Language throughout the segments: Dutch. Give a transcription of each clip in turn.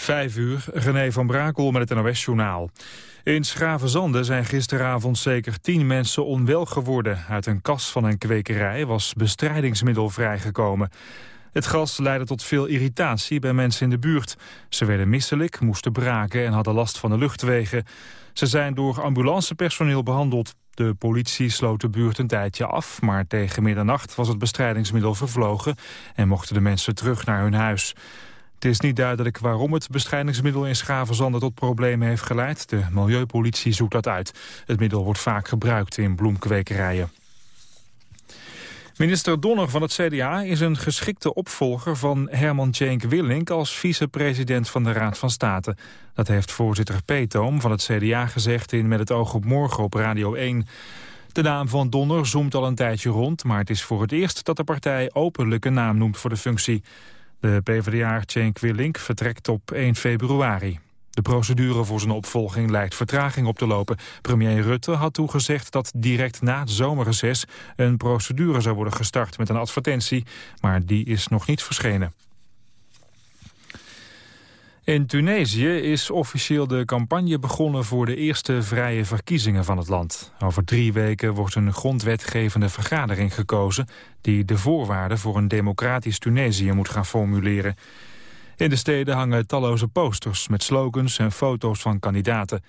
Vijf uur, René van Brakel met het NOS-journaal. In Schravenzande zijn gisteravond zeker tien mensen onwel geworden. Uit een kas van een kwekerij was bestrijdingsmiddel vrijgekomen. Het gas leidde tot veel irritatie bij mensen in de buurt. Ze werden misselijk, moesten braken en hadden last van de luchtwegen. Ze zijn door ambulancepersoneel behandeld. De politie sloot de buurt een tijdje af, maar tegen middernacht was het bestrijdingsmiddel vervlogen en mochten de mensen terug naar hun huis. Het is niet duidelijk waarom het bestrijdingsmiddel in Schavenzanden tot problemen heeft geleid. De milieupolitie zoekt dat uit. Het middel wordt vaak gebruikt in bloemkwekerijen. Minister Donner van het CDA is een geschikte opvolger van Herman Tjenk Willink als vicepresident van de Raad van State. Dat heeft voorzitter Peetoom van het CDA gezegd in Met het oog op morgen op Radio 1. De naam van Donner zoomt al een tijdje rond, maar het is voor het eerst dat de partij openlijk een naam noemt voor de functie. De PvdA Cenk Willink vertrekt op 1 februari. De procedure voor zijn opvolging lijkt vertraging op te lopen. Premier Rutte had toegezegd dat direct na het zomerreces... een procedure zou worden gestart met een advertentie, maar die is nog niet verschenen. In Tunesië is officieel de campagne begonnen voor de eerste vrije verkiezingen van het land. Over drie weken wordt een grondwetgevende vergadering gekozen... die de voorwaarden voor een democratisch Tunesië moet gaan formuleren. In de steden hangen talloze posters met slogans en foto's van kandidaten.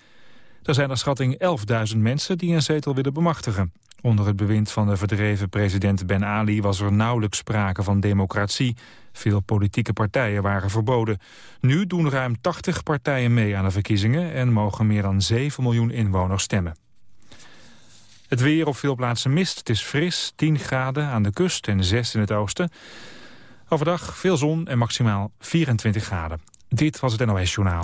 Er zijn naar schatting 11.000 mensen die een zetel willen bemachtigen. Onder het bewind van de verdreven president Ben Ali was er nauwelijks sprake van democratie. Veel politieke partijen waren verboden. Nu doen ruim 80 partijen mee aan de verkiezingen... en mogen meer dan 7 miljoen inwoners stemmen. Het weer op veel plaatsen mist. Het is fris, 10 graden aan de kust en 6 in het oosten. Overdag veel zon en maximaal 24 graden. Dit was het NOS Journaal.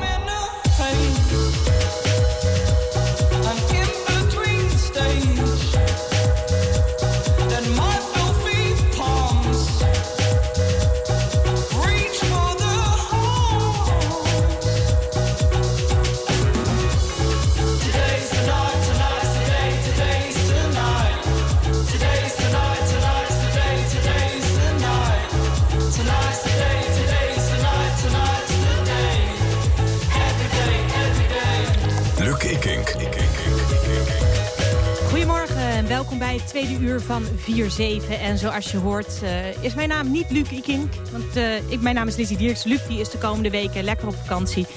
Tweede uur van 4-7. En zoals je hoort uh, is mijn naam niet Luc Ikink. Want uh, ik, mijn naam is Lizzie Dierks. Luc die is de komende weken lekker op vakantie.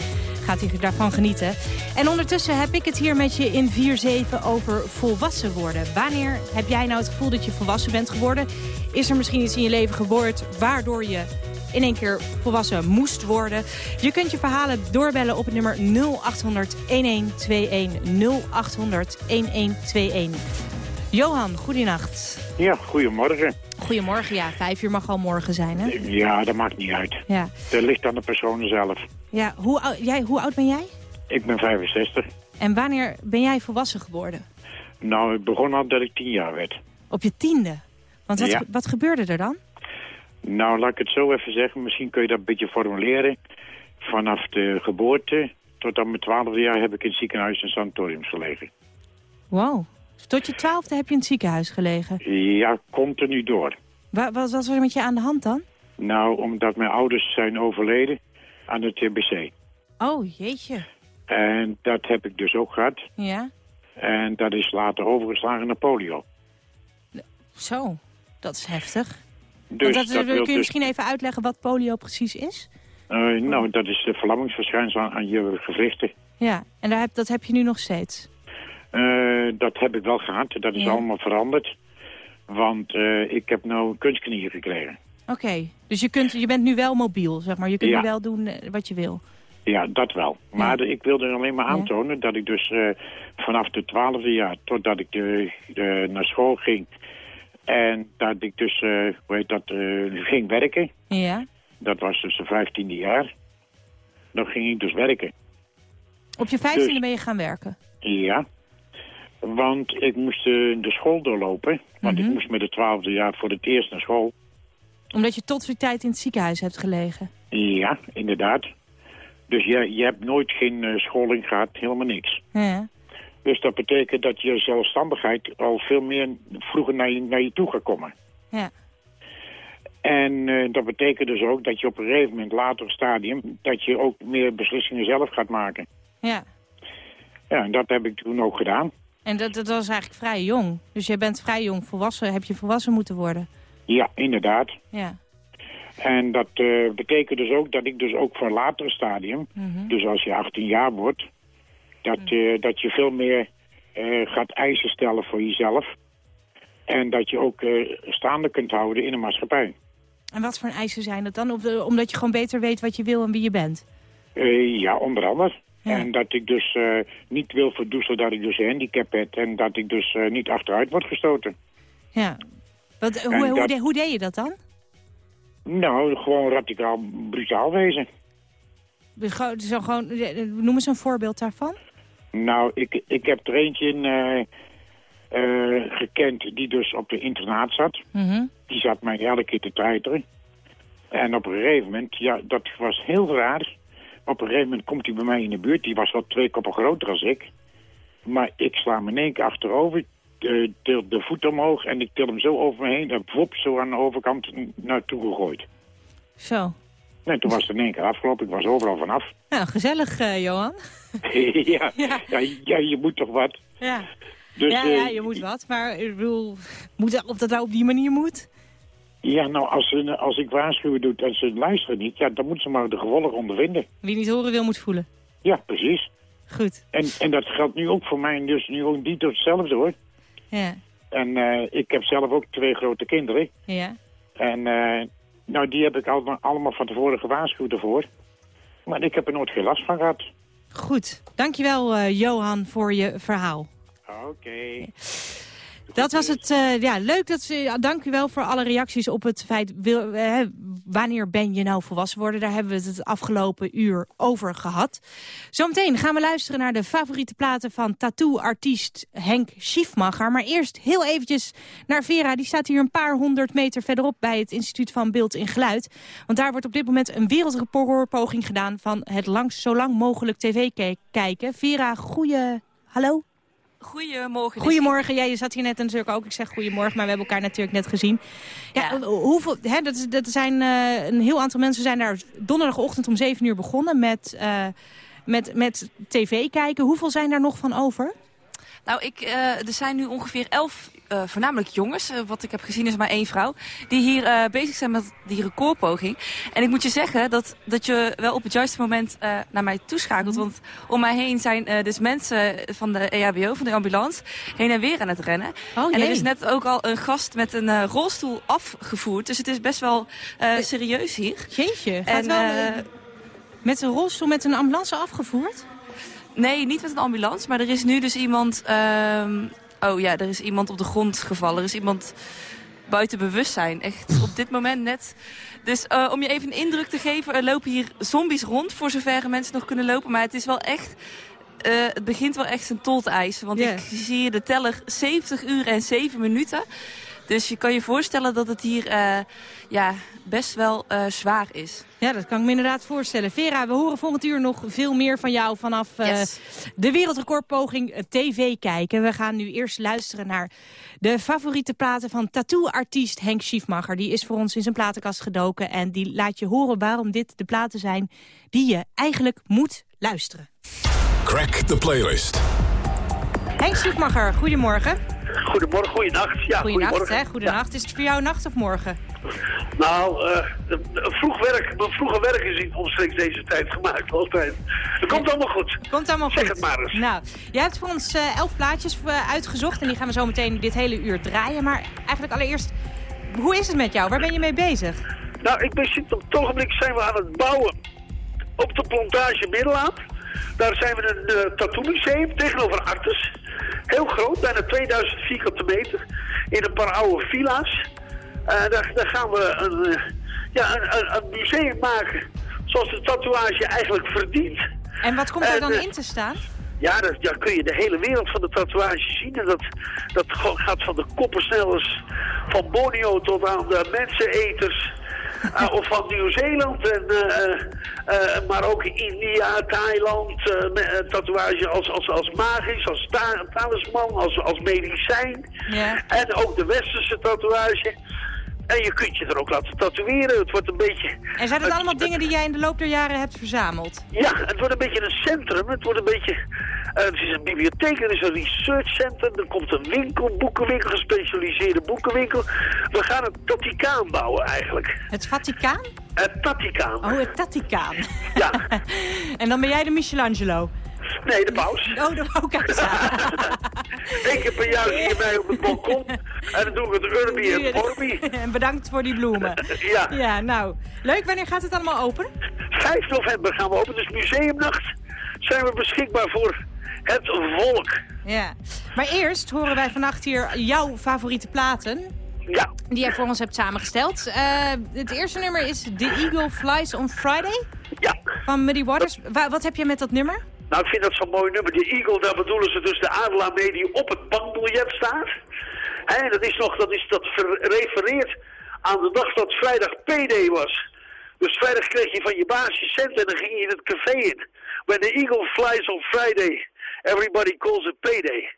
Gaat hij daarvan genieten. En ondertussen heb ik het hier met je in 4-7 over volwassen worden. Wanneer heb jij nou het gevoel dat je volwassen bent geworden? Is er misschien iets in je leven gebeurd waardoor je in één keer volwassen moest worden. Je kunt je verhalen doorbellen op het nummer 0800 1121 0800 1121. Johan, goedenacht. Ja, goedemorgen. Goedemorgen, ja. Vijf uur mag al morgen zijn, hè? Ja, dat maakt niet uit. Ja. Dat ligt aan de persoon zelf. Ja, hoe, jij, hoe oud ben jij? Ik ben 65. En wanneer ben jij volwassen geworden? Nou, ik begon al dat ik tien jaar werd. Op je tiende? Want wat, wat gebeurde er dan? Nou, laat ik het zo even zeggen. Misschien kun je dat een beetje formuleren. Vanaf de geboorte tot aan mijn twaalfde jaar heb ik in het ziekenhuis en sanatoriums gelegen. Wow. Tot je twaalfde heb je in het ziekenhuis gelegen? Ja, continu door. Wat, wat was er met je aan de hand dan? Nou, omdat mijn ouders zijn overleden aan het TBC. Oh, jeetje. En dat heb ik dus ook gehad. Ja. En dat is later overgeslagen naar polio. Zo, dat is heftig. Dus dat, dat kun je dus... misschien even uitleggen wat polio precies is? Uh, nou, dat is de verlammingsverschijnsel aan je gewrichten. Ja, en daar heb, dat heb je nu nog steeds? Uh, dat heb ik wel gehad. Dat is allemaal veranderd. Want uh, ik heb nou kunstknieën gekregen. Oké, dus je, kunt, je bent nu wel mobiel, zeg maar. Je kunt nu wel doen eh, wat je wil. Ja, dat wel. Maar ik wilde alleen maar aantonen dat ik dus uh, vanaf de twaalfde jaar... totdat ik naar school ging... en dat ik dus, hoe heet dat, ging werken. Ja. Dat was dus de vijftiende jaar. Dan ging ik dus werken. Op je vijftiende dus, ben je gaan werken? Ja. Want ik moest uh, de school doorlopen. Want ik mhm. moest met de twaalfde jaar voor het eerst naar school. Omdat je tot die tijd in het ziekenhuis hebt gelegen? Ja, inderdaad. Dus je, je hebt nooit geen uh, scholing gehad, helemaal niks. Ja. Dus dat betekent dat je zelfstandigheid al veel meer vroeger naar je, naar je toe gaat komen. Ja. En eh, dat betekent dus ook dat je op een gegeven moment, later stadium, dat je ook meer beslissingen zelf gaat maken. Ja. Ja, en dat heb ik toen ook gedaan. En dat, dat was eigenlijk vrij jong. Dus je bent vrij jong volwassen, heb je volwassen moeten worden. Ja, inderdaad. Ja. En dat eh, betekent dus ook dat ik dus ook voor een later stadium, Mhm. dus als je 18 jaar wordt, dat, eh, dat je veel meer eh, gaat eisen stellen voor jezelf. En dat je ook staande kunt houden in de maatschappij. En wat voor eisen zijn dat dan? Of, omdat je gewoon beter weet wat je wil en wie je bent? Ja, onder andere. Ja. En dat ik dus eh, niet wil verdoezelen dat ik dus een handicap heb en dat ik dus eh, niet achteruit word gestoten. Ja. Wat, hoe, hoe, dat- de- hoe deed je dat dan? Nou, gewoon radicaal brutaal wezen. Zo gewoon, eh, noem eens een voorbeeld daarvan. Nou, ik, ik heb er eentje in, gekend die dus op de internaat zat. Mhm. Die zat mij elke keer te treiteren. En op een gegeven moment, ja, dat was heel raar. Op een gegeven moment komt hij bij mij in de buurt. Die was wel twee koppen groter als ik. Maar ik sla hem in één keer achterover. eh, til de voet omhoog en ik til hem zo over me heen. En vop, zo aan de overkant naartoe gegooid. Zo. En toen was het in één keer afgelopen. Ik was overal vanaf. Nou, gezellig, eh, Johan. ja, Ja. je moet toch wat. Ja. Dus, ja, eh, ja, je moet wat. Maar ik bedoel, moet dat, of dat nou op die manier moet? Ja, nou, als, ze, als ik waarschuwen doe en ze luisteren niet, ja, dan moeten ze maar de gevolgen ondervinden. Wie niet horen wil, moet voelen. Ja, precies. Goed. En, en dat geldt nu ook voor mij, dus nu ook niet hetzelfde hoor. Ja. En eh, ik heb zelf ook twee grote kinderen. Ja. En eh, nou, die heb ik allemaal, allemaal van tevoren gewaarschuwd ervoor. Maar ik heb er nooit geen last van gehad. Goed. Dankjewel, eh Johan, voor je verhaal. Oké. Dat was het. eh, ja, leuk dat ze. Dank u wel voor alle reacties op het feit. Eh, wanneer ben je nou volwassen worden? Daar hebben we het het afgelopen uur over gehad. Zometeen gaan we luisteren naar de favoriete platen van tattoo-artiest Henk Schiefmacher. Maar eerst heel eventjes naar Vera. Die staat hier een paar honderd meter verderop bij het Instituut van Beeld in Geluid. Want daar wordt op dit moment een wereldrecordpoging gedaan van het langst zo lang mogelijk tv ke- kijken. Vera, goeie. Hallo? Goedemorgen. Goedemorgen. Ja, je zat hier net natuurlijk ook. Ik zeg goedemorgen, maar we hebben elkaar natuurlijk net gezien. Ja, Ja. hoeveel, hè, dat, dat zijn eh, een heel aantal mensen zijn daar donderdagochtend om 7 uur begonnen met, eh, met, met tv kijken. Hoeveel zijn daar nog van over? Nou, ik, eh, er zijn nu ongeveer elf, eh, voornamelijk jongens, eh, wat ik heb gezien is maar één vrouw, die hier eh, bezig zijn met die recordpoging. En ik moet je zeggen dat, dat je wel op het juiste moment naar mij toeschakelt. Want om mij heen zijn dus mensen van de EHBO, van de ambulance, heen en weer aan het rennen. Oh, en er is net ook al een gast met een rolstoel afgevoerd. Dus het is best wel serieus hier. Jeetje, gaat En, wel met een rolstoel met een ambulance afgevoerd? Nee, niet met een ambulance, maar er is nu dus iemand... ehm, oh ja, er is iemand op de grond gevallen. Er is iemand buiten bewustzijn. Echt op dit moment net. Dus eh, om je even een indruk te geven, er lopen hier zombies rond... voor zover mensen nog kunnen lopen. Maar het is wel echt... eh, het begint wel echt zijn tol te eisen. Want ik zie hier de teller 70 uur en 7 minuten. Dus je kan je voorstellen dat het hier eh, ja, best wel eh, zwaar is. Ja, dat kan ik me inderdaad voorstellen. Vera, we horen volgend uur nog veel meer van jou vanaf eh, Yes. de wereldrecordpoging TV kijken. We gaan nu eerst luisteren naar de favoriete platen van tattoo-artiest Henk Schiefmacher. Die is voor ons in zijn platenkast gedoken en die laat je horen waarom dit de platen zijn die je eigenlijk moet luisteren. Crack the playlist. Henk Schiefmacher, goedemorgen. Goedemorgen, goeienacht. Ja, goedemorgen. hè? Goedenacht. Is het voor jou nacht of morgen? Nou, eh, vroeg werk, mijn vroege werk is in omstreeks deze tijd gemaakt altijd. Het komt allemaal goed. Komt allemaal goed. Zeg het maar eens. Nou, jij hebt voor ons eh, elf plaatjes eh, uitgezocht en die gaan we zo meteen dit hele uur draaien. Maar eigenlijk allereerst, hoe is het met jou? Waar ben je mee bezig? Nou, ik ben zit op het ogenblik zijn we aan het bouwen op de plantage Middelaan. Daar zijn we een tattoo museum tegenover Artes. Heel groot, bijna 2000 vierkante meter. In een paar oude villa's. Eh, daar, daar gaan we een, eh, ja, een, een, museum maken zoals de tatoeage eigenlijk verdient. En wat komt er dan eh, in te staan? Ja, ja, kun je de hele wereld van de tatoeage zien. En dat, dat gaat van de koppersnellers van Borneo tot aan de menseneters. Uh, of van Nieuw-Zeeland, en, uh, maar ook India, Thailand, tatoeage als, als, als magisch, als ta talisman, als, als medicijn. Ja. En ook de westerse tatoeage. En je kunt je er ook laten tatoeëren. Het wordt een beetje... En zijn het, allemaal dingen die jij in de loop der jaren hebt verzameld? Ja, het wordt een beetje een centrum. Het wordt een beetje... Uh, het is een bibliotheek, er is een research center, er komt een winkel, boekenwinkel, gespecialiseerde boekenwinkel. We gaan het Vaticaan bouwen eigenlijk. Het Vaticaan? Het Vaticaan. Oh, het Vaticaan. Ja. en dan ben jij de Michelangelo? Nee, de paus. Oh, de paus. Eén keer per jaar zie je mij op het balkon. En dan doe ik het Urbi en Orbi. En bedankt voor die bloemen. ja. Ja, nou. Leuk, wanneer gaat het allemaal open? 5 november gaan we open, dus museumnacht zijn we beschikbaar voor het volk. Ja, maar eerst horen wij vannacht hier jouw favoriete platen. Ja. Die jij voor ons hebt samengesteld. Uh, het eerste nummer is The Eagle Flies on Friday. Ja. Van Muddy Waters. Wat heb je met dat nummer? Nou, ik vind dat zo'n mooi nummer. De Eagle, daar bedoelen ze dus de adelaar mee die op het bankbiljet staat. Hè, dat is nog, dat, is, dat refereert aan de dag dat vrijdag PD was. Dus vrijdag kreeg je van je baas je cent en dan ging je in het café in. When the Eagle flies on Friday, everybody calls it payday.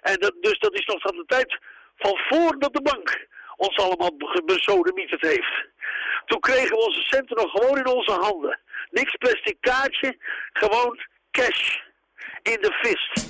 En dat, dus dat is nog van de tijd van voordat de bank ons allemaal besodemieterd heeft. Toen kregen we onze centen nog gewoon in onze handen. Niks plastic kaartje, gewoon cash in the fist.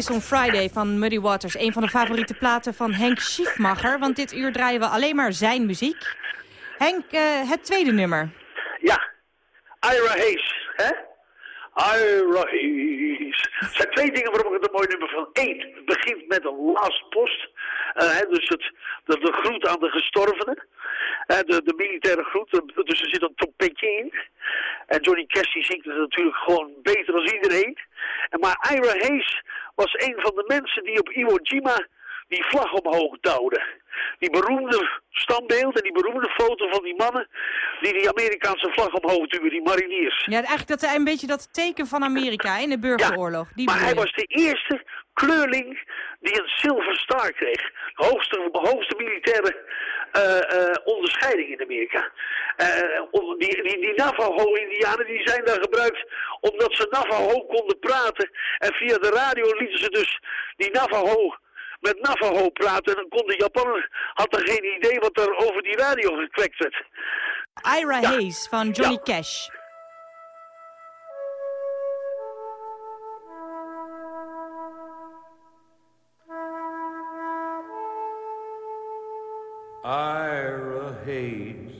Flies on Friday van Muddy Waters. Een van de favoriete platen van Henk Schiefmacher. Want dit uur draaien we alleen maar zijn muziek. Henk, uh, het tweede nummer. Ja, Ira Hayes. Hè? Ira Hayes. Er zijn twee dingen waarom ik het een mooi nummer van Eén, Het begint met een last post. Uh, hè, dus het, de, groet aan de gestorvenen. De, militaire groet. Dus er zit een trompetje in. En Johnny Cash zingt het natuurlijk gewoon beter dan iedereen. En maar Ira Hayes was een van de mensen die op Iwo Jima die vlag omhoog duwde. die beroemde standbeeld en die beroemde foto van die mannen die die Amerikaanse vlag omhoog duwen, die mariniers. Ja, eigenlijk dat een beetje dat teken van Amerika in de burgeroorlog. Ja, maar hij was de eerste kleurling die een Silver Star kreeg. De hoogste, hoogste militaire uh, onderscheiding in Amerika. Uh, die, die, die Navajo-indianen die zijn daar gebruikt omdat ze Navajo konden praten. En via de radio lieten ze dus die Navajo met Navajo praten. En dan kon de Japaner, had er geen idee wat er over die radio gekwekt werd. Ira Hayes van Johnny Cash. Hayes,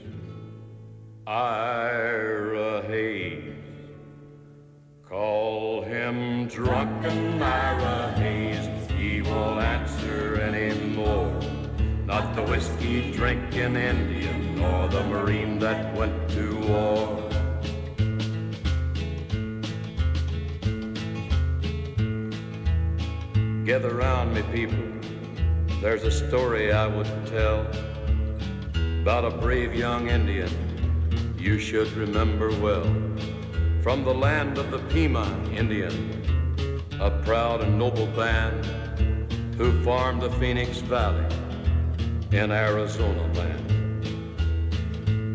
Ira Hayes. Call him drunken Ira Hayes, he won't answer anymore. Not the whiskey drinking Indian, nor the Marine that went to war. Gather round me, people. There's a story I would tell about a brave young Indian you should remember well. From the land of the Pima Indian, a proud and noble band who farmed the Phoenix Valley in Arizona land.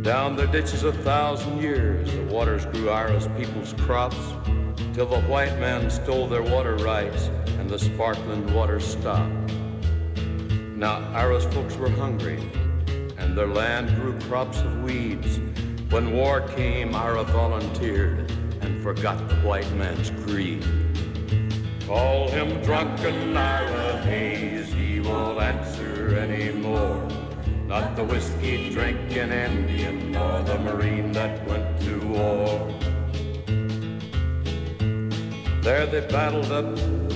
Down their ditches a thousand years, the waters grew Ira's people's crops, till the white man stole their water rights and the sparkling water stopped. Now Ira's folks were hungry, their land grew crops of weeds. When war came, Ira volunteered and forgot the white man's creed. Call him drunken Ira Hayes, he won't answer anymore. Not the whiskey drinking Indian, nor the Marine that went to war. There they battled up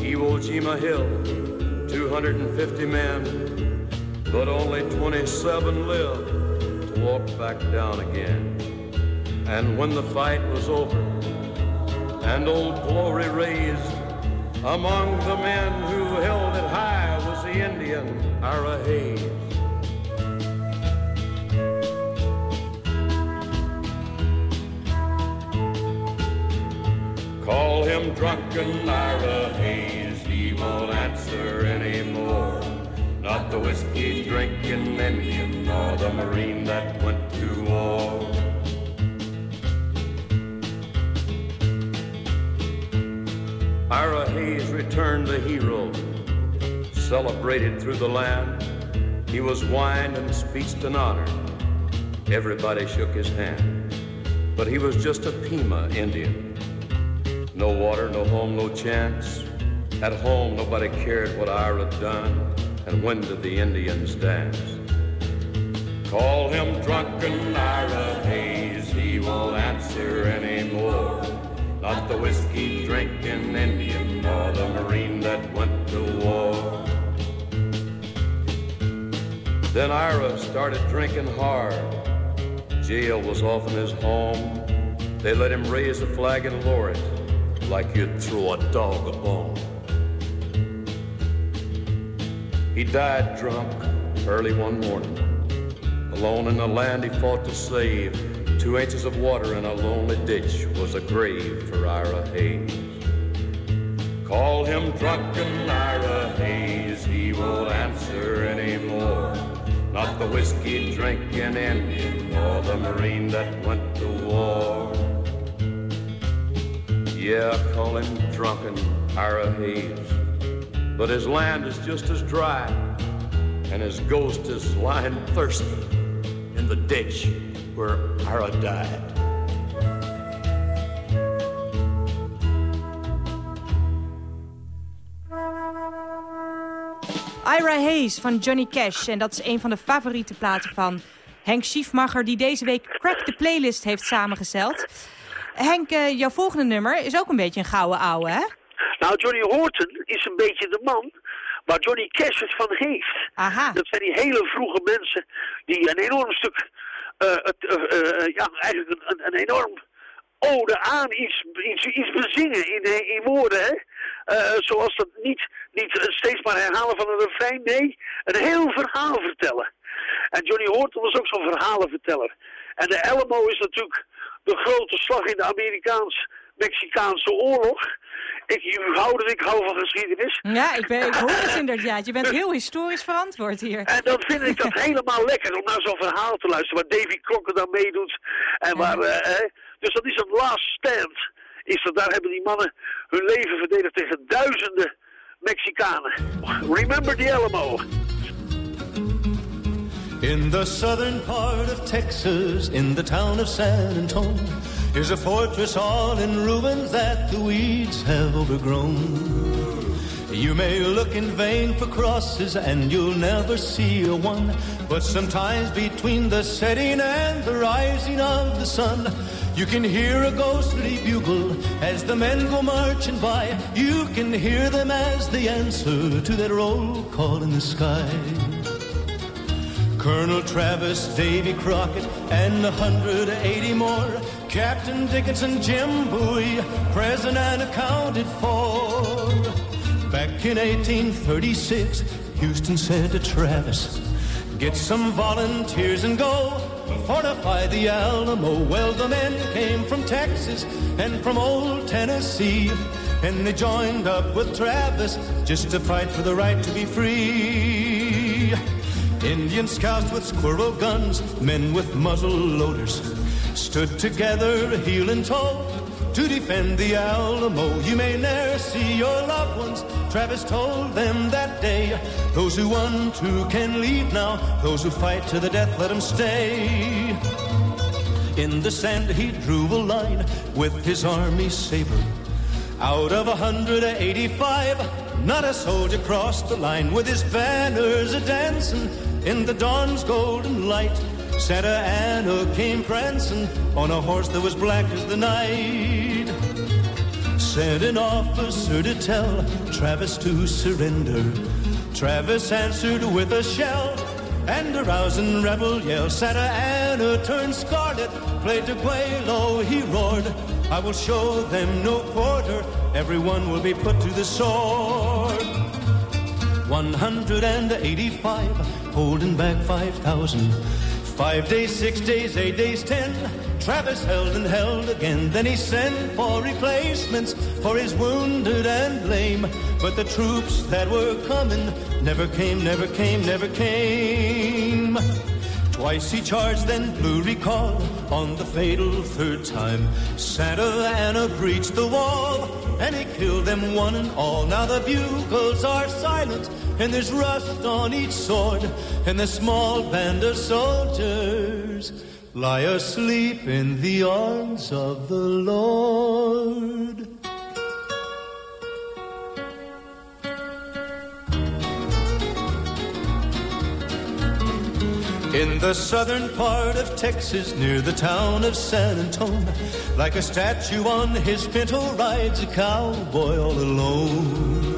Iwo Jima Hill, 250 men, but only 27 lived to walk back down again. And when the fight was over and old glory raised, among the men who held it high was the Indian Ira Hayes. Call him drunken Ira Hayes, he won't answer anymore. The whiskey drinking Indian, nor the Marine that went to war. Ira Hayes returned the hero, celebrated through the land. He was wined and speeched and honored. Everybody shook his hand. But he was just a Pima Indian. No water, no home, no chance. At home, nobody cared what Ira had done. And when did the Indians dance? Call him drunken Ira Hayes, he won't answer anymore. Not the whiskey drinking Indian or the Marine that went to war. Then Ira started drinking hard. Jail was often his home. They let him raise the flag and lower it like you'd throw a dog a bone. He died drunk early one morning. Alone in the land he fought to save. Two inches of water in a lonely ditch was a grave for Ira Hayes. Call him drunken Ira Hayes, he won't answer anymore. Not the whiskey drinking Indian or the Marine that went to war. Yeah, call him drunken Ira Hayes. But his land is just as dry, and his ghost is lying thirsty in the ditch where Ira died. Ira Hayes van Johnny Cash. En dat is een van de favoriete platen van Henk Schiefmacher... die deze week Crack the Playlist heeft samengesteld. Henk, uh, jouw volgende nummer is ook een beetje een gouden ouwe, hè? Nou, Johnny Horton is een beetje de man waar Johnny Cash het van heeft. Aha. Dat zijn die hele vroege mensen die een enorm stuk, uh, uh, ja, eigenlijk een, een, enorm ode aan, iets, iets, iets bezingen in, in woorden. Hè? Uh, zoals dat niet, niet steeds maar herhalen van een refrein. Nee, een heel verhaal vertellen. En Johnny Horton was ook zo'n verhalenverteller. En de Alamo is natuurlijk de grote slag in de Amerikaans-Mexicaanse oorlog. Ik, u houdt, ik hou van geschiedenis. Ja, ik, ben, ik hoor het inderdaad. Je bent heel historisch verantwoord hier. En dan vind ik dat helemaal lekker om naar zo'n verhaal te luisteren. Waar Davy Crocker dan meedoet. En waar, uh, dus dat is een last stand. Is dat, daar hebben die mannen hun leven verdedigd tegen duizenden Mexicanen. Remember the Alamo. In the southern part of Texas, in the town of San Antonio, is a fortress all in ruins that the weeds have overgrown. You may look in vain for crosses and you'll never see a one. But sometimes between the setting and the rising of the sun, you can hear a ghostly bugle as the men go marching by. You can hear them as they answer to that roll call in the sky. Colonel Travis, Davy Crockett, and a hundred eighty more. Captain Dickinson, Jim Bowie, present and accounted for. Back in 1836, Houston said to Travis, Get some volunteers and go fortify the Alamo. Well, the men came from Texas and from old Tennessee, and they joined up with Travis just to fight for the right to be free. Indian scouts with squirrel guns, men with muzzle loaders, stood together heel and toe to defend the Alamo. You may ne'er see your loved ones, Travis told them that day. Those who want to can leave now, those who fight to the death, let them stay. In the sand he drew a line with his army saber. Out of 185, not a soldier crossed the line with his banners a dancing in the dawn's golden light. Santa Anna came prancing on a horse that was black as the night. Sent an officer to tell Travis to surrender. Travis answered with a shell and a rousing rebel yell. Santa Anna turned scarlet, played to Quelo, oh, he roared. I will show them no quarter, everyone will be put to the sword. 185, holding back 5,000. Five days, six days, eight days, ten. Travis held and held again. Then he sent for replacements for his wounded and lame. But the troops that were coming never came, never came, never came. Twice he charged, then blew recall. On the fatal third time, Santa Anna breached the wall, and he killed them one and all. Now the bugles are silent, and there's rust on each sword, and the small band of soldiers lie asleep in the arms of the Lord. In the southern part of Texas, near the town of San Antonio, like a statue on his pinto rides a cowboy all alone.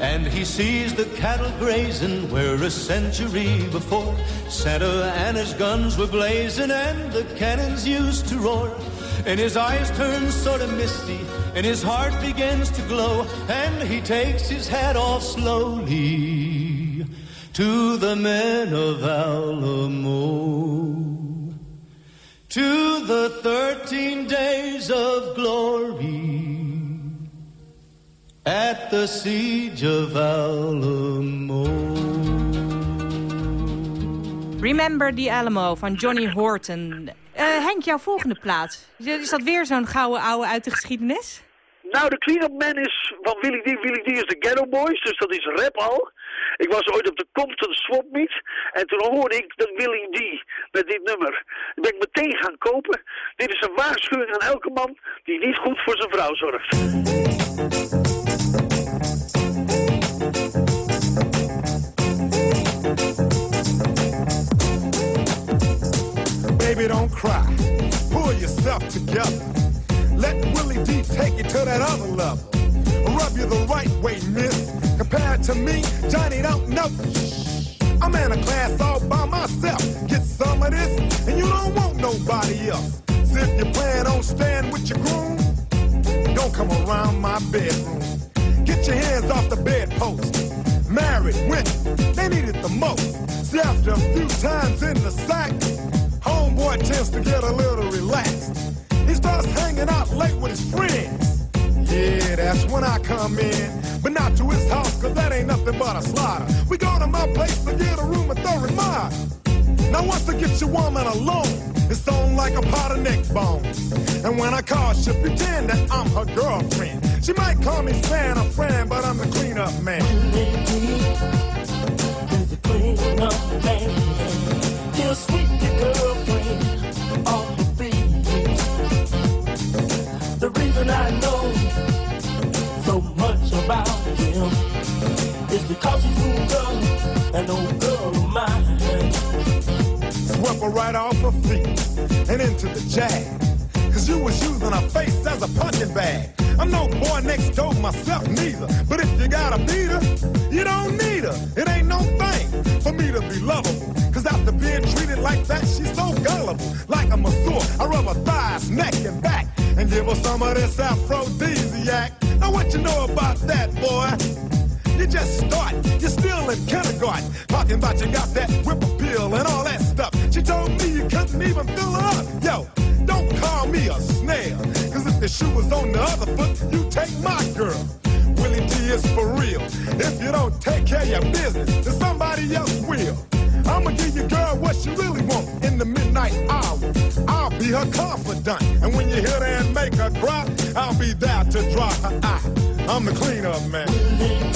And he sees the cattle grazing where a century before Santa Anna's guns were blazing and the cannons used to roar. And his eyes turn sort of misty and his heart begins to glow and he takes his hat off slowly to the men of Alamo. To the thirteen days of glory at the siege of Alamo. Remember the Alamo van Johnny Horton. Uh, Henk, jouw volgende plaat. Is dat weer zo'n gouden ouwe uit de geschiedenis? Nou, de clean-up man is van Willy D. Willy D is de Ghetto Boys, dus dat is rap al. Ik was ooit op de Compton Swap Meet en toen hoorde ik dat Willy D met dit nummer. Dat ben ik meteen gaan kopen. Dit is een waarschuwing aan elke man die niet goed voor zijn vrouw zorgt. Baby, don't cry. Pull yourself together. Let Willie D take you to that other level. Rub you the right way, miss. Compared to me, Johnny don't know. I'm in a class all by myself. Get some of this, and you don't want nobody else. Sit you plan on staying with your groom, don't come around my bedroom. Get your hands off the bedpost. Married women, they need it the most. See, after a few times in the sack, homeboy tends to get a little relaxed. He starts hanging out late with his friends. Yeah, that's when I come in. But not to his house, cause that ain't nothing but a slaughter. We go to my place to get a room at the remodel. Now once I get your woman alone, it's on like a pot of neck bones. And when I call, she'll pretend that I'm her girlfriend. She might call me Santa friend, but I'm the cleanup man. the cleanup man. He'll sweep girlfriend off the feet. The reason I know so much about him is because he's new Right off her feet and into the jag. Cause you was using her face as a punching bag. I'm no boy next door myself neither. But if you got a beater, you don't need her. It ain't no thing for me to be lovable. Cause after being treated like that, she's so gullible. Like a masseur, I rub her thighs, neck, and back. And give her some of this aphrodisiac. Now what you know about that, boy? You just start, you're still in kindergarten. Talking about you got that whip appeal and all that stuff. She told me you couldn't even fill her up. Yo, don't call me a snail. Cause if the shoe was on the other foot, you take my girl. Willie D is for real. If you don't take care of your business, then somebody else will. I'ma give your girl what she really want in the midnight hour. I'll be her confidant. And when you hit her and make her cry, I'll be there to dry her eye. I'm the cleanup man.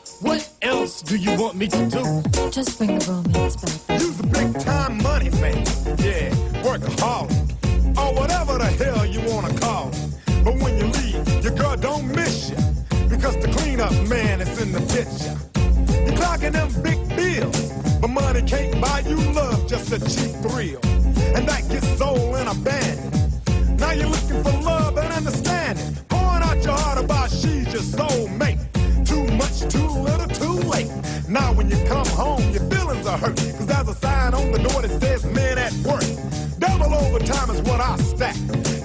What else do you want me to do? Just bring the romance back. You's the big time money man. Yeah, workaholic. Or whatever the hell you wanna call it. But when you leave, your girl don't miss you. Because the cleanup man is in the picture. You're clocking them big bills. But money can't buy you love, just a cheap thrill. And that gets soul and abandoned. Now you're looking Too little, too late. Now when you come home, your feelings are hurt. Cause there's a sign on the door that says men at work. Double overtime is what I stack.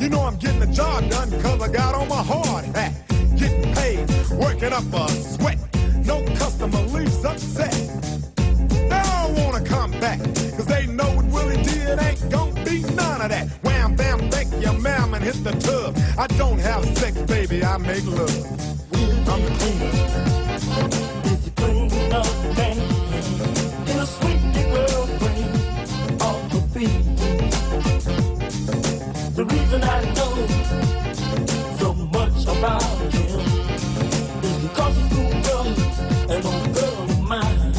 You know I'm getting the job done cause I got on my hard hat. Getting paid, working up a sweat. No customer leaves upset. They all wanna come back. Cause they know what Willie did ain't gonna be none of that. Wham bam, thank you, ma'am, and hit the tub. I don't have sex, baby, I make love. I'm man. Off her feet. The reason I know so much about him is because girl of mine.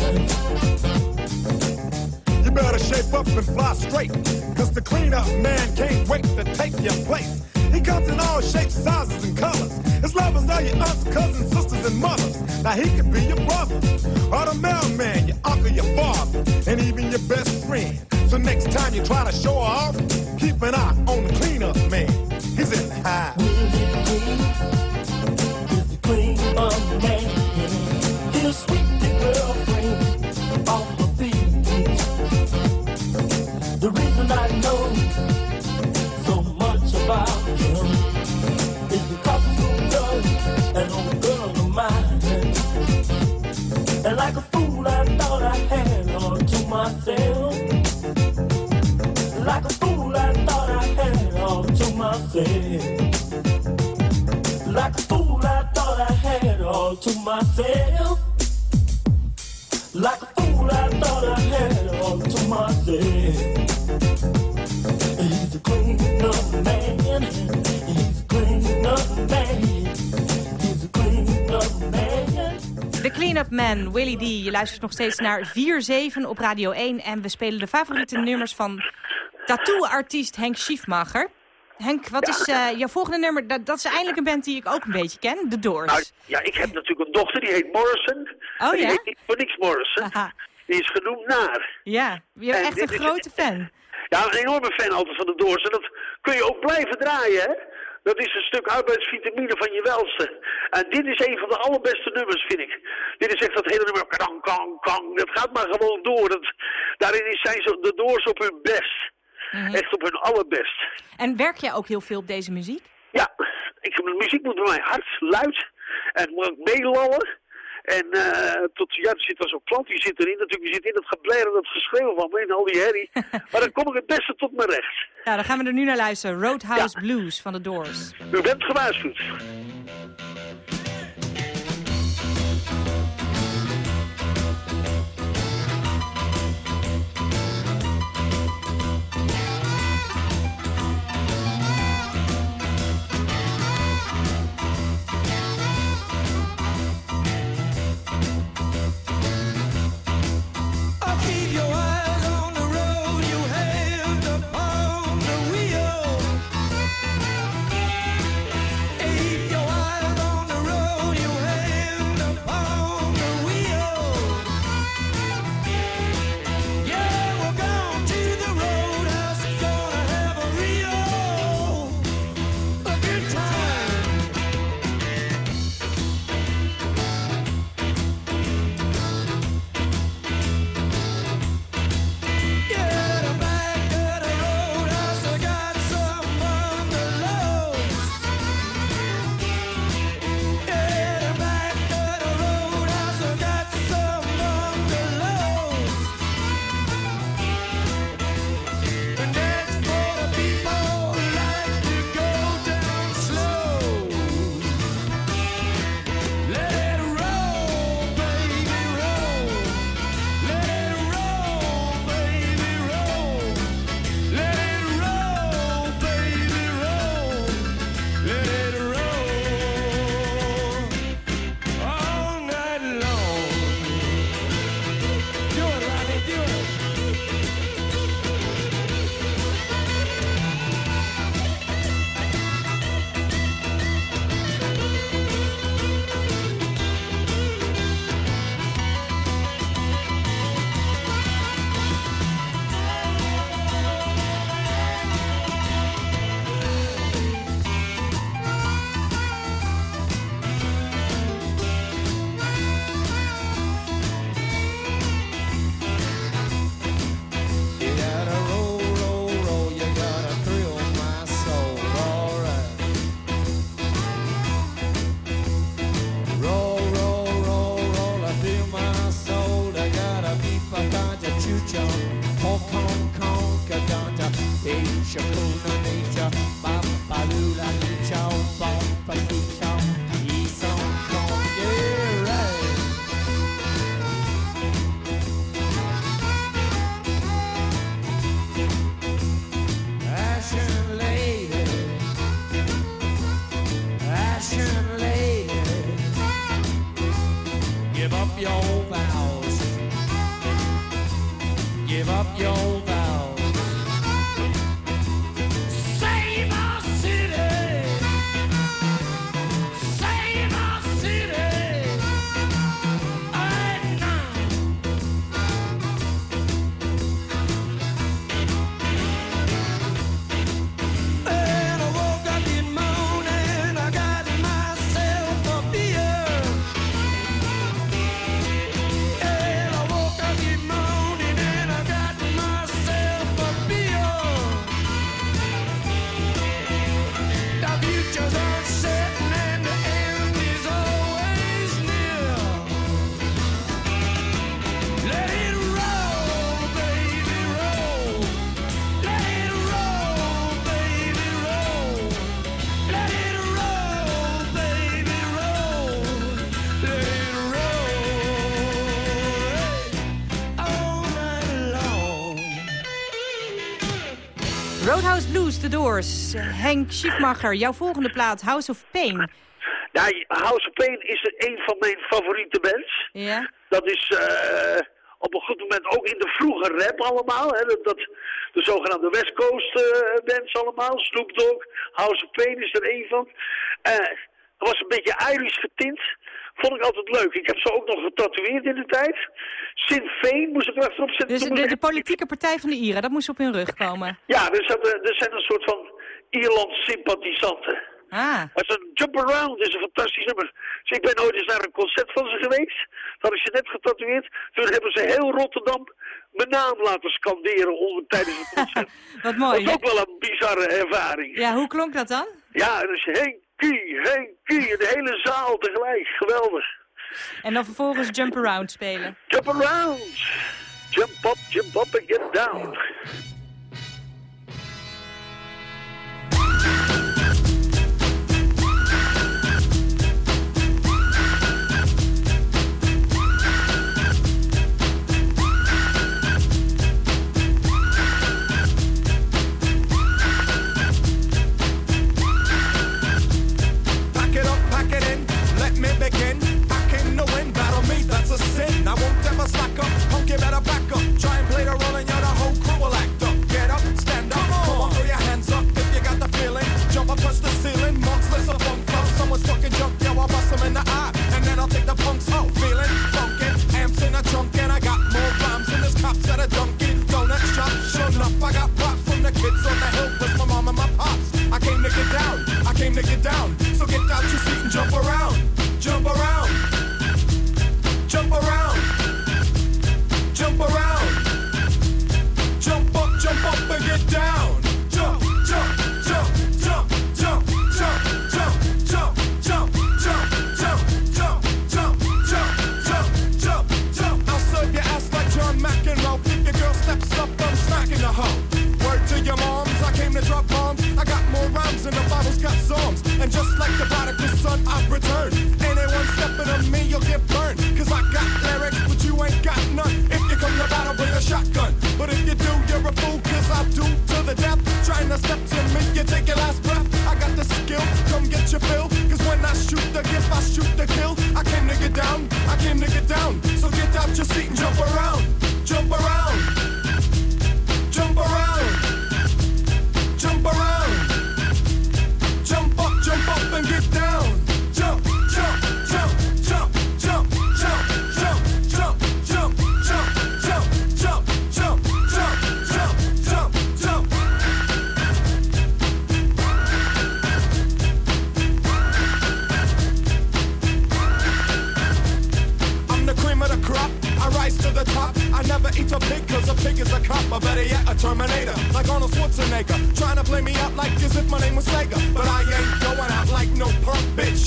You better shape up and fly straight. Cause the cleanup man can't wait to take your place. He comes in all shapes, sizes, and colors. Lovers are your aunts, cousins, sisters, and mothers. Now he could be your brother, or the mailman, your uncle, your father, and even your best friend. So next time you try to show off, keep an eye on the cleanup man. He's in the high. Is the cleanup man. He'll sweep your girlfriend Cleanup Man, Willy D. Je luistert nog steeds naar 4-7 op Radio 1. En we spelen de favoriete nummers van tattoo-artiest Henk Schiefmacher. Henk, wat is eh, jouw volgende nummer? Dat, dat is eindelijk een band die ik ook een beetje ken, The Doors. Nou, ja, ik heb natuurlijk een dochter, die heet Morrison. Oh, die ja? heet voor niks Morrison. Die is genoemd naar. Ja, je bent En echt een is- grote fan. Ja, een enorme fan altijd van de Doors. En dat kun je ook blijven draaien, hè? Dat is een stuk arbeidsvitamine van je welste. En dit is een van de allerbeste nummers, vind ik. Dit is echt dat hele nummer. Kang, kang, kang. Dat gaat maar gewoon door. Dat, daarin is- zijn ze de Doors op hun best. Mhm. Echt op hun allerbest. En werk jij ook heel veel op deze muziek? Ja, ik, de muziek moet bij mij hard, luid. En moet ook meelallen. En eh, tot, ja, er zit dan zo'n klant, die zit erin. Natuurlijk, die zit in dat gebler en dat geschreeuw van me en al die herrie. maar dan kom ik het beste tot mijn recht. Nou, dan gaan we er nu naar luisteren. Roadhouse Blues van The Doors. U bent gewaarschuwd. The Doors. Henk Schiefmacher, jouw volgende plaat, House of Pain. Ja, House of Pain is een van mijn favoriete bands. Ja? Dat is eh, op een goed moment ook in de vroege rap allemaal. Hè, dat, dat, de zogenaamde West Coast eh, bands allemaal. Snoop Dogg, House of Pain is er één van. Dat was een beetje Irish getint. Vond ik altijd leuk. Ik heb ze ook nog getatoeëerd in de tijd. Sinn Féin moest ik er achterop zetten. Dus de, politieke partij van de Ieren, dat moest op hun rug komen. Ja, er, zat, er zijn een soort van Ierland-sympathisanten. Ah, Maar zo'n Jump Around is een fantastisch nummer. Dus ik ben ooit eens naar een concert van ze geweest. Dat is je net getatoeëerd. Toen hebben ze heel Rotterdam mijn naam laten scanderen onder, tijdens het concert. wat dat mooi. is ook wel een bizarre ervaring. Ja, hoe klonk dat dan? Ja, dus Henkie, Henkie, de hele zaal tegelijk. Geweldig. En dan vervolgens Jump Around spelen. Jump around. Jump up, jump up and get down. Better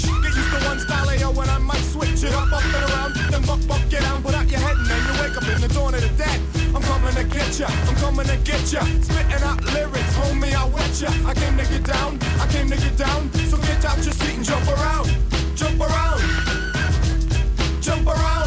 Get used to one style, yo, when I might switch it up, up and around. Then buck, buck, get down, put out your head and then you wake up in the dawn of the dead. I'm coming to get ya, I'm coming to get ya. Spitting out lyrics, homie, I wet ya. I came to get down, I came to get down. So get out your seat and jump around, jump around, jump around,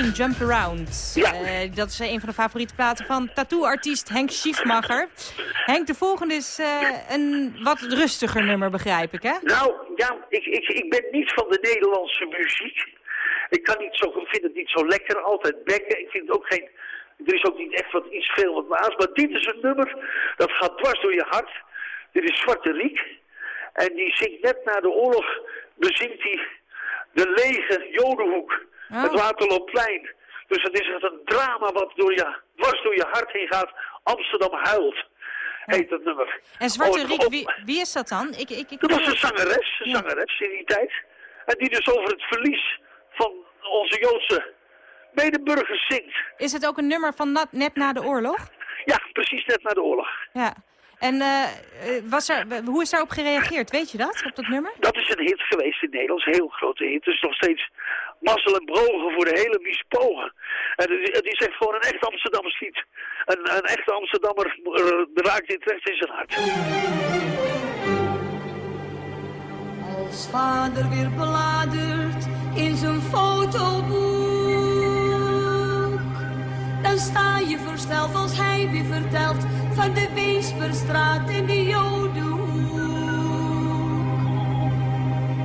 Jump Around. Ja. Eh, dat is een van de favoriete platen van tattoo-artiest Henk Schiefmacher. Henk, de volgende is eh, een wat rustiger nummer, begrijp ik, hè? Nou, ja, ik, ik, ik ben niet van de Nederlandse muziek. Ik kan niet zo, vind het niet zo lekker, altijd bekken. Ik vind het ook geen, er is ook niet echt wat iets veel wat naast. Maar dit is een nummer, dat gaat dwars door je hart. Dit is Zwarte Riek. En die zingt net na de oorlog, bezingt hij de lege Jodenhoek. Oh. Het Waterloopplein. Dus het is echt een drama wat door je, dwars door je hart heen gaat. Amsterdam huilt, heet het nummer. En Zwarte Oh, Riek, wie, wie is dat dan? Ik, ik, ik, dat was een zangeres, een zangeres in die tijd. En die dus over het verlies van onze Joodse medeburgers zingt. Is het ook een nummer van na- net na de oorlog? Ja, precies net na de oorlog. Ja. En eh, eh, was er, hoe is daarop gereageerd? Weet je dat, op dat nummer? Dat is een hit geweest in Nederland, een heel grote hit. Het is nog steeds mazzel en brogen voor de hele mispogen. En is echt gewoon een echt Amsterdammers lied. Een, een Amsterdammer eh, raakt dit recht in zijn hart. Als vader weer bladert in zijn fotoboek, dan sta je versteld als hij weer vertelt van de Weesperstraat in de Jodenhoek.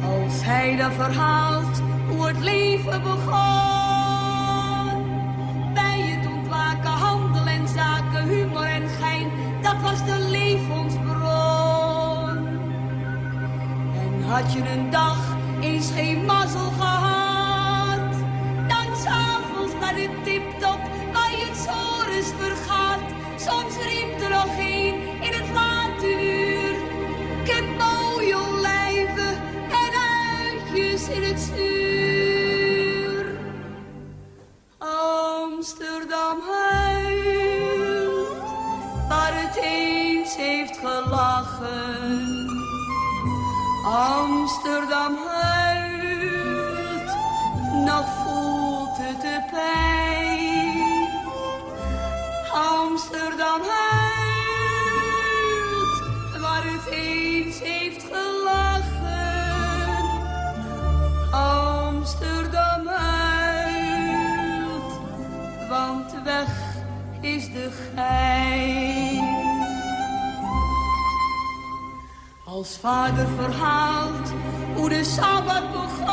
Als hij dan verhaalt hoe het leven begon, bij het ontwaken, handel en zaken, humor en gein, dat was de levensbron. En had je een dag eens geen mazzel gehad, dan s'avonds naar de tiptop waar je het vergaat. Soms riep er nog een Amsterdam huilt, waar het eens heeft gelachen. Amsterdam huilt, nog voelt het de pijn. Amsterdam huilt, waar het eens heeft gelachen. Amsterdam weg is de gein. Als vader verhaalt hoe de Sabbat begon,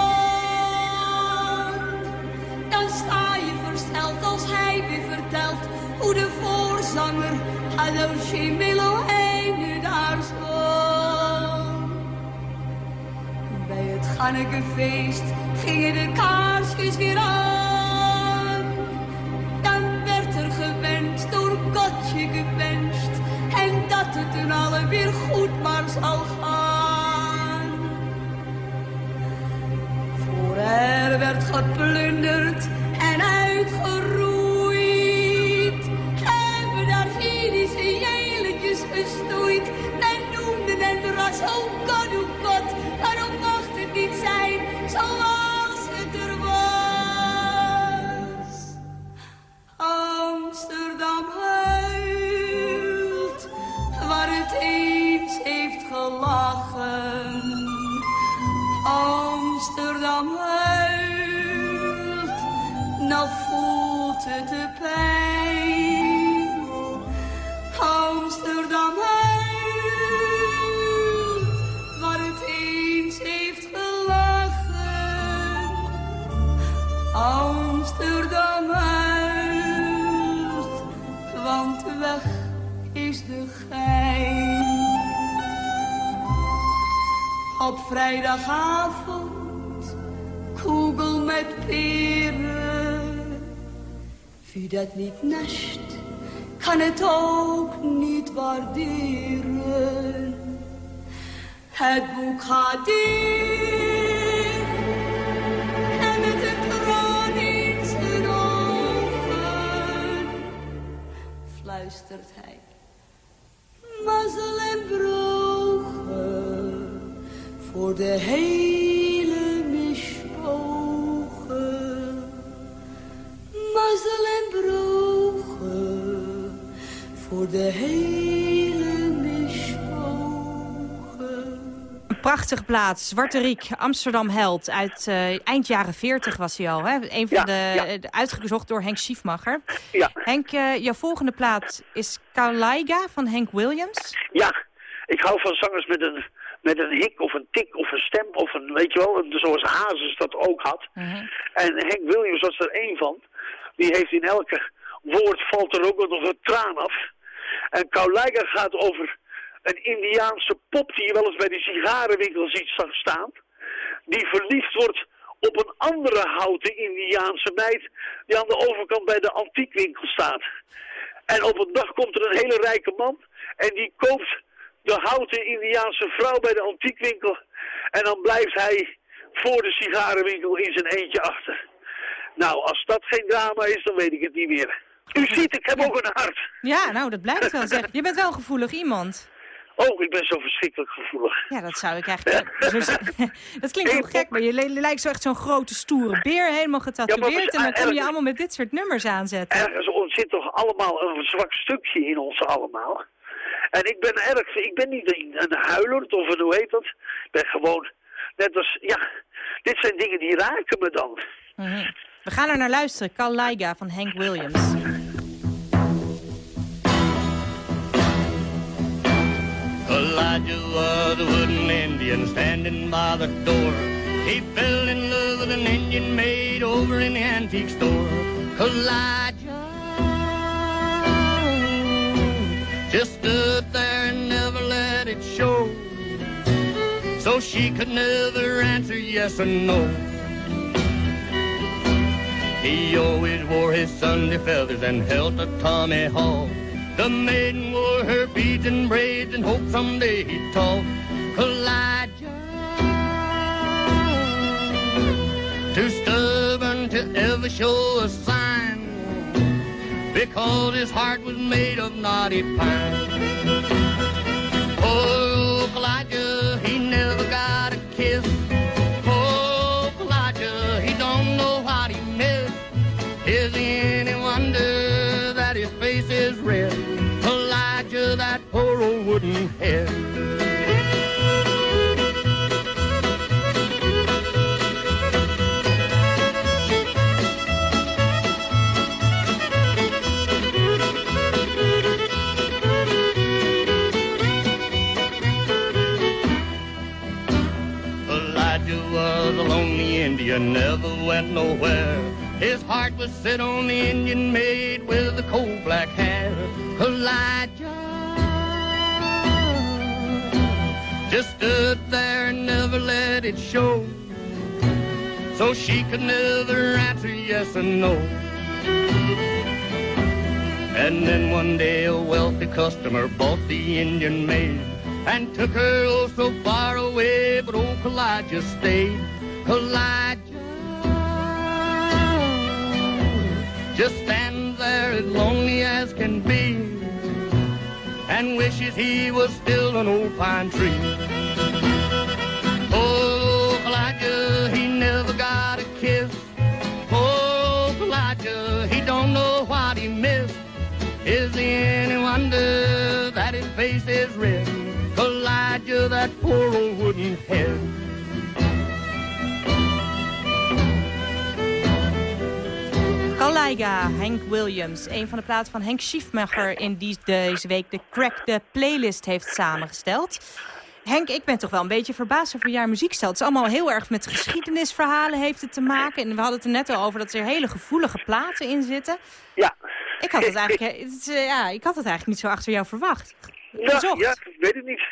dan sta je versteld als hij weer vertelt hoe de voorzanger Hallo Shemelo nu daar stond. Bij het Gannekefeest gingen de kaarsjes weer aan. Gaan. Voor er werd geplunderd Niet nascht, kan het ook niet waarderen. Het boek gaat dicht en met een traan in fluistert hij. Mazzel en brogen voor de hele prachtige plaats, Zwarte Riek, Amsterdam Held. Uit eh, eind jaren 40 was hij al. Hè? Een van Ja, de, ja. de- uitgezocht door Henk Schiefmacher. Ja. Henk, eh, jouw volgende plaat is Kaulaiga van Henk Williams. Ja, ik hou van zangers met een, met een hik of een tik of een stem of een, weet je wel, een- zoals Hazes dat ook had. En Henk Williams was er één van. Die heeft in elke woord valt er ook nog een traan af. En Kauleiga gaat over een Indiaanse pop die je wel eens bij de sigarenwinkel ziet zag staan. Die verliefd wordt op een andere houten Indiaanse meid die aan de overkant bij de antiekwinkel staat. En op een dag komt er een hele rijke man en die koopt de houten Indiaanse vrouw bij de antiekwinkel. En dan blijft hij voor de sigarenwinkel in zijn eentje achter. Nou, als dat geen drama is, dan weet ik het niet meer. U ziet, ik heb ook een hart. Ja, nou, dat blijkt wel zeg. Je bent wel een gevoelig iemand. Oh, ik ben zo verschrikkelijk gevoelig. Ja, dat zou ik eigenlijk... zo- dat klinkt heel gek, maar je lijkt zo echt zo'n grote stoere beer, helemaal getatoeëerd. en dan kom je allemaal met dit soort nummers aanzetten. Ergens zit toch allemaal een zwak stukje in ons allemaal. En ik ben erg, ik ben niet een, een huiler, of een, hoe heet dat? Ik ben gewoon, net als, ja, dit zijn dingen die raken me dan. Mhm. We gaan er naar luisteren. Cal Laiga van Hank Williams. Elijah was a wooden Indian standing by the door. He fell in love with an Indian maid over in the antique store. Elijah just stood there and never let it show. So she could never answer yes or no. He always wore his Sunday feathers and held a Tommy Hawk. The maiden wore her and braids and hope someday he'd talk. Elijah, too stubborn to ever show a sign, because his heart was made of knotty pine. Oh, Elijah, wooden head. Elijah was a lonely Indian, never went nowhere. His heart was set on the Indian maid with the coal black hair. Elijah just stood there and never let it show. So she could never answer yes or no. And then one day a wealthy customer bought the Indian maid and took her oh so far away, but oh, old Elijah stayed. Elijah just stands there as lonely as can be and wishes he was still an old pine tree. Oh, Elijah, he never got a kiss. Oh, Elijah, he don't know what he missed. Is it any wonder that his face is red? Elijah, that poor old wooden head. Cal Laiga, Hank Williams. Een van de platen van Henk Schiefmacher in die deze week de Crack the Playlist heeft samengesteld. Henk, ik ben toch wel een beetje verbaasd over jouw muziekstijl. Het is allemaal heel erg met geschiedenisverhalen heeft het te maken. En we hadden het er net al over dat er hele gevoelige platen in zitten. Ja. Ik had het eigenlijk, het is, eh, ja, ik had het eigenlijk niet zo achter jou verwacht. Ja, Gezocht. ja, ik weet het niet.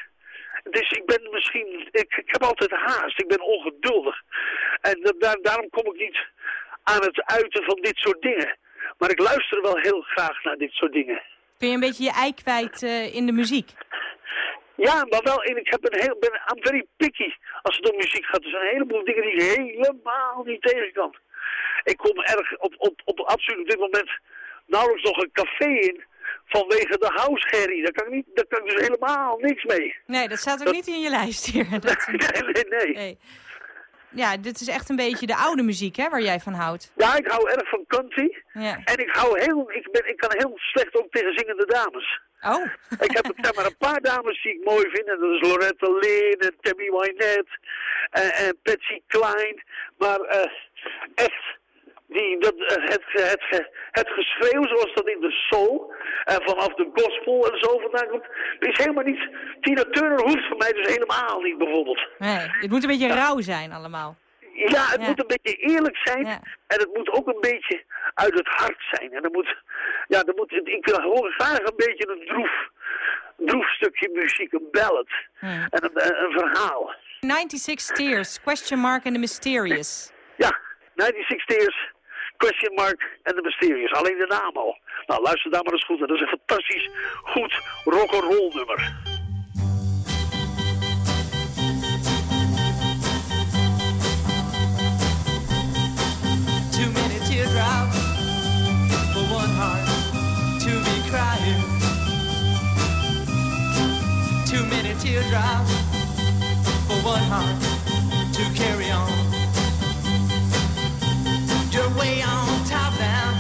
Dus ik ben misschien, ik, ik heb altijd haast, ik ben ongeduldig. En da- daar, daarom kom ik niet aan het uiten van dit soort dingen. Maar ik luister wel heel graag naar dit soort dingen. Kun je een beetje je ei kwijt eh, in de muziek? Ja, maar wel, en ik heb een heel, ben, I'm very picky als het om muziek gaat. Er zijn een heleboel dingen die ik helemaal niet tegen kan. Ik kom erg op, op, op absoluut op dit moment nauwelijks nog een café in vanwege de househerrie. Daar kan ik, niet, daar kan ik dus helemaal niks mee. Nee, dat staat ook niet in je lijst hier. Dat- Nee, nee, nee. Ja, dit is echt een beetje de oude muziek hè, waar jij van houdt. Ja, ik hou erg van country. Ja. En ik hou heel, ik, ben, ik kan heel slecht ook tegen zingende dames. Oh. Ik heb er maar een paar dames die ik mooi vind. En dat is Loretta Lynn en Tammy Wynette en, en Patsy Cline. Maar eh, echt, die, dat, eh, het, het, het, het geschreeuw zoals dat in de soul en vanaf de gospel en zo vandaan komt. Is helemaal niet, Tina Turner hoeft voor mij dus helemaal niet bijvoorbeeld. Nee, het moet een beetje rauw zijn allemaal. Ja, het Ja. moet een beetje eerlijk zijn. En het moet ook een beetje uit het hart zijn. En dan moet, ja, dan moet, ik wil hoor graag een beetje een droef, droef stukje muziek, een ballad. En een, een, een verhaal. 96 Tears, Question Mark and the Mysterious. Ja, 96 Tears, Question Mark en The Mysterious. Alleen de naam al. Nou, luister daar maar eens goed. Dat is een fantastisch goed rock'n'roll nummer. Too many teardrops for one heart to be crying. Too many teardrops for one heart to carry on. Way on top now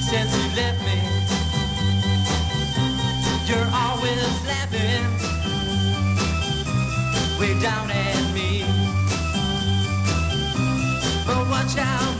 since you left me. You're always laughing way down at me. But watch out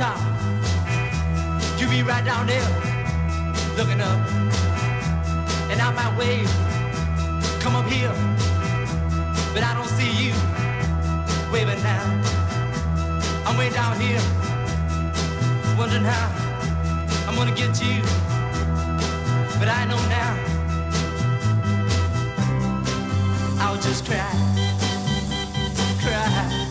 top. You be right down there, looking up. And I might wave, come up here, but I don't see you waving now. I'm way down here, wondering how I'm gonna get to you. But I know now, I'll just cry, cry,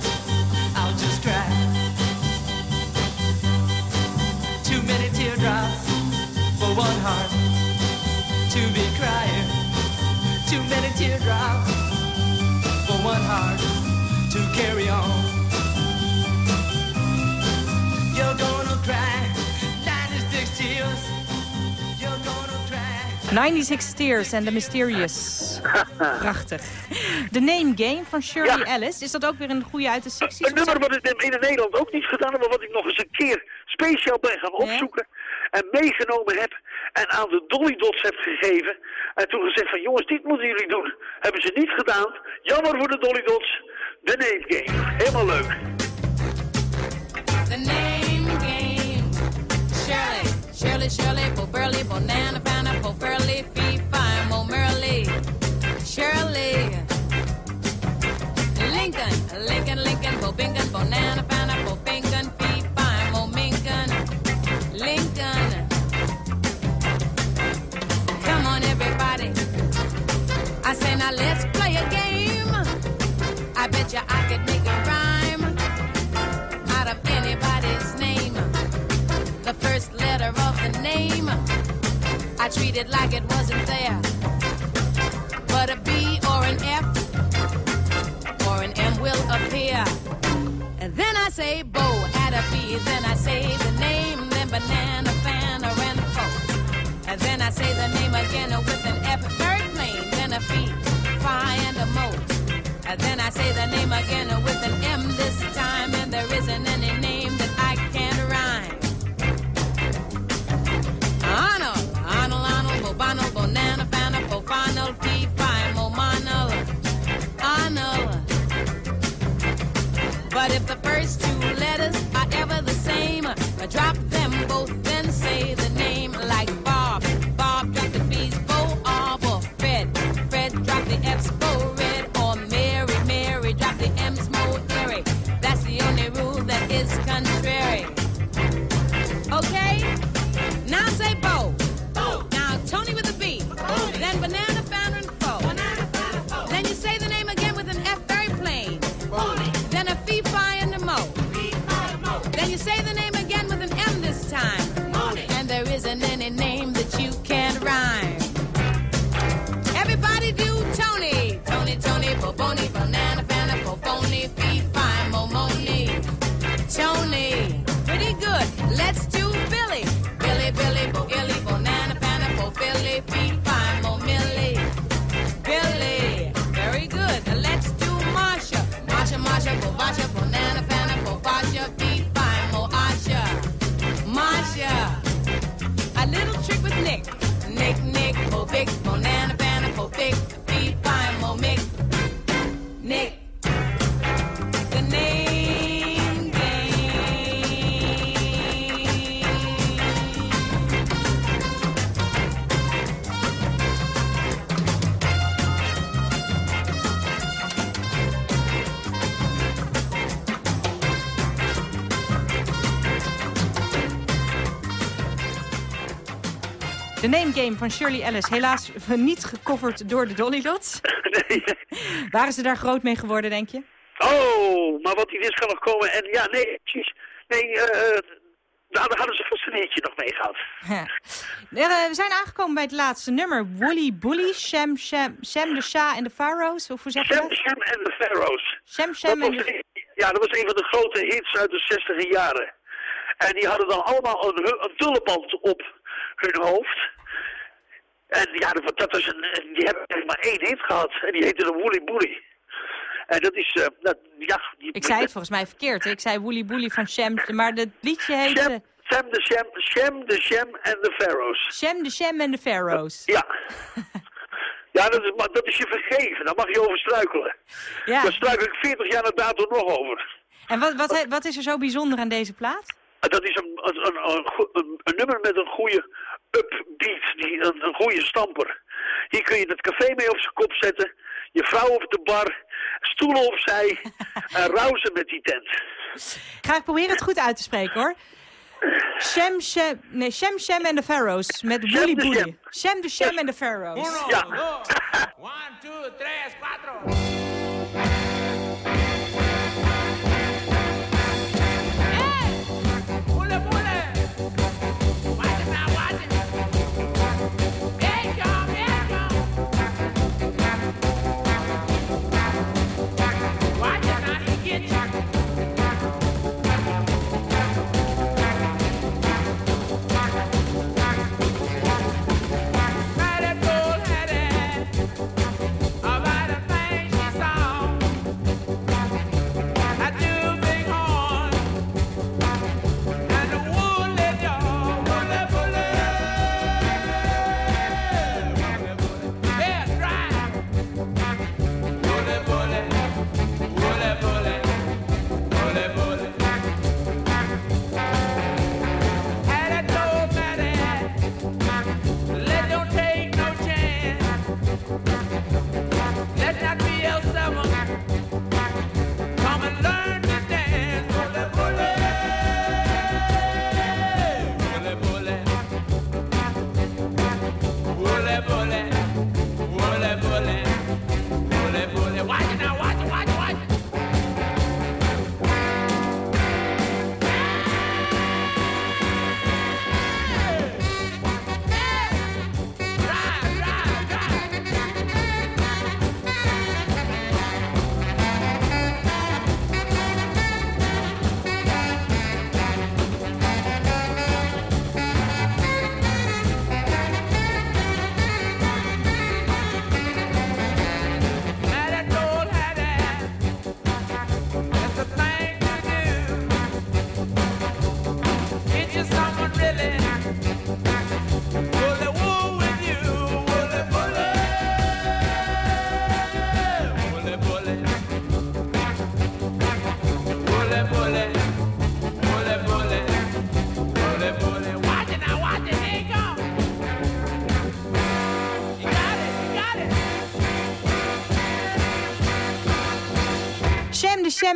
96 Tears and the Mysterious. Prachtig. De Name Game van Shirley Ellis. Is dat ook weer een goede uit de 60s? Een nummer wat ik in Nederland ook niet gedaan heb, maar wat ik nog eens een keer speciaal ben gaan opzoeken en meegenomen heb en aan de Dolly Dots heb gegeven. En toen gezegd van jongens, dit moeten jullie doen. Hebben ze niet gedaan. Jammer voor de Dolly Dots. De Name Game. Helemaal leuk. The name game. Shirley, Shirley, Shirley, Bo Burley, Bonana, Banana, Bo Furley, Fee, Fine, Mo Merley. Shirley. Lincoln, Lincoln, Lincoln, Bo Bingham, Bonana, Banana, Bo Finken, Fee, Fine, Mo Minkin. Lincoln. Come on, everybody. I say now let's play a game. I bet you I could make I treat it like it wasn't there. But a B or an F or an M will appear. And then I say Bo, add a B, then I say the name, then banana, fan, or and four. And then I say the name again with an F, very plain, then a P, phi, and a mo. And then I say the name again with an M this time, and there isn't any De Name Game van Shirley Ellis. Helaas niet gecoverd door de Dolly Dots. Nee. Waren ze daar groot mee geworden, denk je? Oh, maar wat die wist kan nog komen. En ja, nee, precies. Nee, eh... eh, nou, daar hadden ze vast een hitje nog mee gehad. Ja. Eh, We zijn aangekomen bij het laatste nummer. Woolly Bully, Shem, Shem, Shem de Shah en de Pharaohs. Of hoe zeg je Shem, dat? Shem en de Pharaohs. Shem, Shem en de... Ja, dat was een van de grote hits uit de 60 jaren. En die hadden dan allemaal een, een op hun hoofd. En ja, dat, was een, die hebben eigenlijk maar één hit gehad. En die heette de Woolly Bully. En dat is, eh, dat, ja... Die, Ik zei het volgens mij verkeerd. hè? Ik zei Woolly Bully van Shem, maar het liedje heet... eh, Shem, Shem de Shem, Shem de Shem en de Pharaohs. Shem de Shem en de Pharaohs. Ja. Ja, dat is, maar dat is je vergeven. Daar mag je over struikelen. Ja. Daar struikel ik 40 jaar na dato nog over. En wat, wat, wat is er zo bijzonder aan deze plaat? Dat is een, een, een, een, goe- een- een nummer met een goede upbeat, die, een, een goede stamper. Hier kun je het café mee op zijn kop zetten, je vrouw op de bar, stoelen opzij en rauzen met die tent. Ga ik proberen het goed uit te spreken hoor. Shem, Shem, nee, Shem, Shem en de Pharaohs met Woolly de Bully. Shem. Shem de Shem en de Pharaohs. Ja. One, two, tres, cuatro.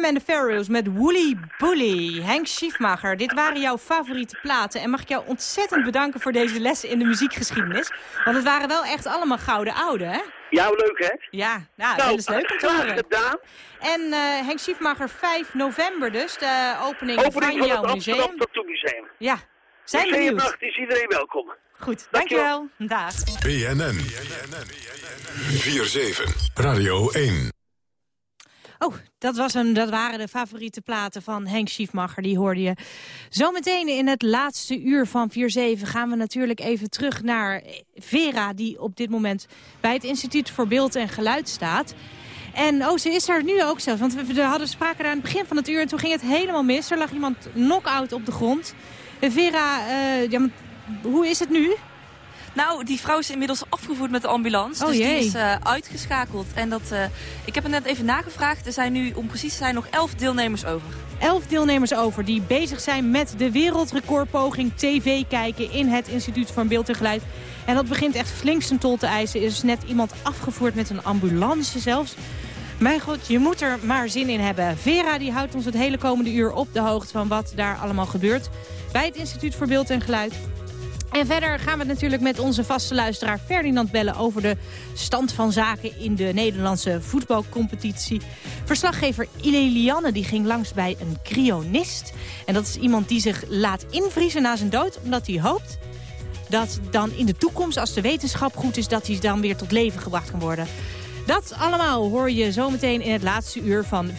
En de Pharaohs met Woolly Bully. Henk Schiefmacher, dit waren jouw favoriete platen. En mag ik jou ontzettend bedanken voor deze lessen in de muziekgeschiedenis. Want het waren wel echt allemaal gouden oude, hè? Ja, leuk hè? Ja, nou, Nou, dat is leuk om te horen. gedaan. En eh, Henk Schiefmacher, 5 november dus, de opening, Opening van van jouw het museum. Amsterdam Tattoo Museum. Ja, zijn benieuwd. Museumnacht is iedereen welkom. Goed, dankjewel. Dag. BNN. 4-7. Radio 1. Oh, dat, was hem, dat waren de favoriete platen van Henk Schiefmacher. Die hoorde je. Zometeen in het laatste uur van 4-7 gaan we natuurlijk even terug naar Vera... die op dit moment bij het Instituut voor Beeld en Geluid staat. En oh, ze is er nu ook zelfs. Want we, hadden spraken daar aan het begin van het uur... en toen ging het helemaal mis. Er lag iemand knock-out op de grond. Eh, Vera, eh, ja, hoe is het nu? Nou, die vrouw is inmiddels afgevoerd met de ambulance. Oh, dus jee. die is eh, uitgeschakeld. En dat, eh, ik heb het net even nagevraagd. Er zijn nu, om precies te zijn, nog elf deelnemers over. elf deelnemers over die bezig zijn met de wereldrecordpoging tv kijken in het Instituut voor Beeld en Geluid. En dat begint echt flink zijn tol te eisen. Er is net iemand afgevoerd met een ambulance zelfs. Mijn god, je moet er maar zin in hebben. Vera die houdt ons het hele komende uur op de hoogte van wat daar allemaal gebeurt bij het Instituut voor Beeld en Geluid. En verder gaan we natuurlijk met onze vaste luisteraar Ferdinand bellen... over de stand van zaken in de Nederlandse voetbalcompetitie. Verslaggever Ilelianne die ging langs bij een cryonist. En dat is iemand die zich laat invriezen na zijn dood... omdat hij hoopt dat dan in de toekomst, als de wetenschap goed is... dat hij dan weer tot leven gebracht kan worden. Dat allemaal hoor je zometeen in het laatste uur van 4-7.